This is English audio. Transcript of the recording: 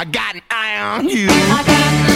I got an eye on you.